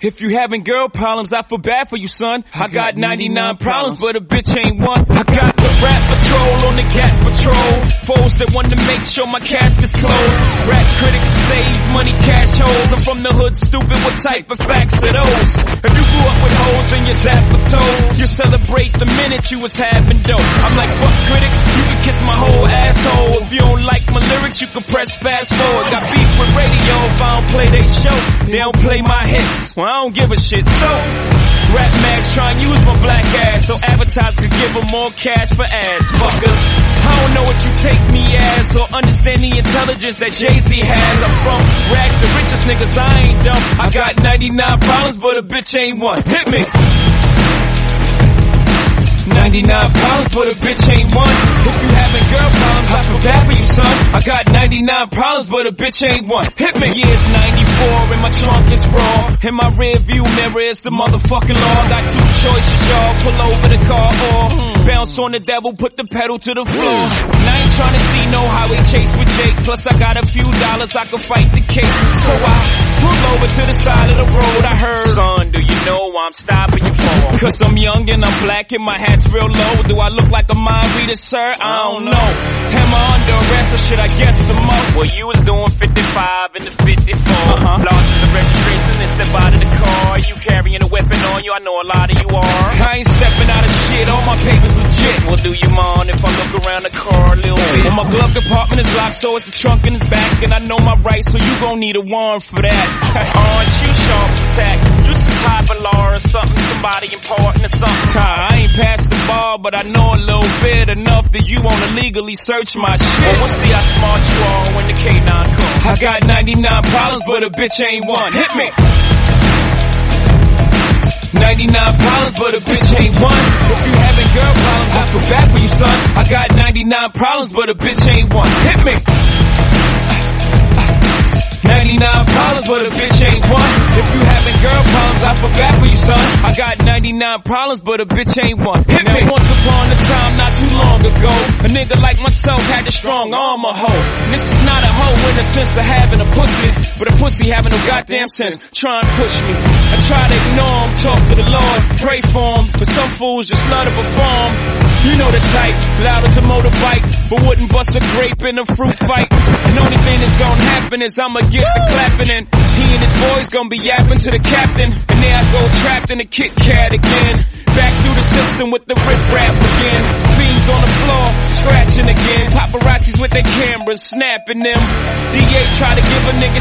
If you having girl problems, I feel bad for you, son. I got 99 problems, but a bitch ain't one. I got the rap patrol on the cat patrol. Foes that want to make sure my casket's closed. Rap critics save money, cash holes. I'm from the hood, stupid. What type of facts are those? If you grew up with holes in your zapper toes, you celebrate the minute you was having dope. I'm like, fuck critics, you can kiss my whole asshole. If you don't like my lyrics, you can press fast forward. Got beef with radio if I don't play they show. They don't play my hits. Well, I don't give a shit. So, rap mags try and use my black ass so advertisers could give them more cash for ads. Fuckers, I don't know what you take me as or understand the intelligence that Jay-Z has. I'm from rags, the richest niggas, I ain't dumb. I got 99 problems, but a bitch ain't one. Hit me. 99 problems, but a bitch ain't one. 99 problems, but a bitch ain't one. Hit me. Yeah, it's 94 and my trunk is raw. In my rear view mirror is the motherfucking law. Got two choices, y'all. Pull over the car or bounce on the devil, put the pedal to the floor. And I ain't trying to see no highway chase with Jake. Plus I got a few dollars, I can fight the case. So I pull over to the side of the road. I heard, son, do you know I'm stopping you? Cause I'm young and I'm black and my hat's real low. Do I look like a mind reader, sir? I don't know. Am I under arrest or should I guess some more? Well, you was doing 55 in the 54. Uh-huh. Lost the registration and step out of the car. You carrying a weapon on you, I know a lot of you are. I ain't stepping out of shit, all my papers legit. Well, do you mind if I look around the car a little bit? Well, my glove compartment is locked, so it's the trunk in the back. And I know my rights, so you gon' need a warrant for that. Aren't you sharp attack? Type of law or something, somebody important or something. I ain't passed the ball, but I know a little bit enough that you wanna legally search my shit. Well, we'll see how smart you are when the K9 comes. I got 99 problems, but a bitch ain't one. Hit me. 99 problems, but a bitch ain't one. If you having girl problems, I feel bad for you, son. I got 99 problems, but a bitch ain't one. Hit me. 99 problems, but a bitch ain't one. If you having girl problems, I bad for you, son. I got 99 problems, but a bitch ain't one. Hit me. Once upon a time, not too long ago, a nigga like myself had a strong arm a hoe. And this is not a hoe in the sense of having a pussy, but a pussy having no goddamn sense. Try and push me. I try to ignore him, talk to the Lord, pray for him, but some fools just love to perform. You know the type, loud as a motorbike, but wouldn't bust a grape in a fruit fight. And only thing that's gonna happen is I'ma get the clapping and he and his boys gonna be yapping to the captain. And there I go trapped in a Kit Kat again. Back through the system with the rip rap again. Beans on the floor, scratching again. Paparazzis with their cameras, snapping them. DA try to give a nigga.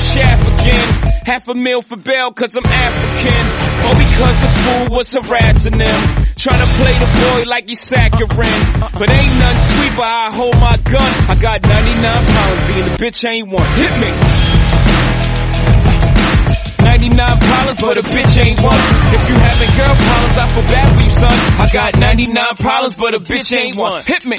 Half a meal for bail cause I'm African. Or because this fool was harassing them. Trying to play the boy like he's saccharine. But ain't none sweeper, I hold my gun. I got 99 pounds, being a bitch ain't one. Hit me. 99 problems, but a bitch ain't one. If you having girl problems, I feel bad for you, son. I got 99 problems, but a bitch ain't one. Hit me.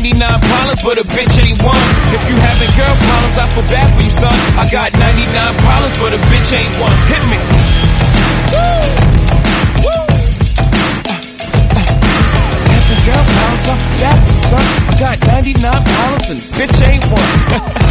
99 problems, but a bitch ain't one. If you having girl problems, I feel bad for you, son. I got 99 problems, but a bitch ain't one. Hit me. Having girl problems, I feel bad son. I got 99 problems and bitch ain't one.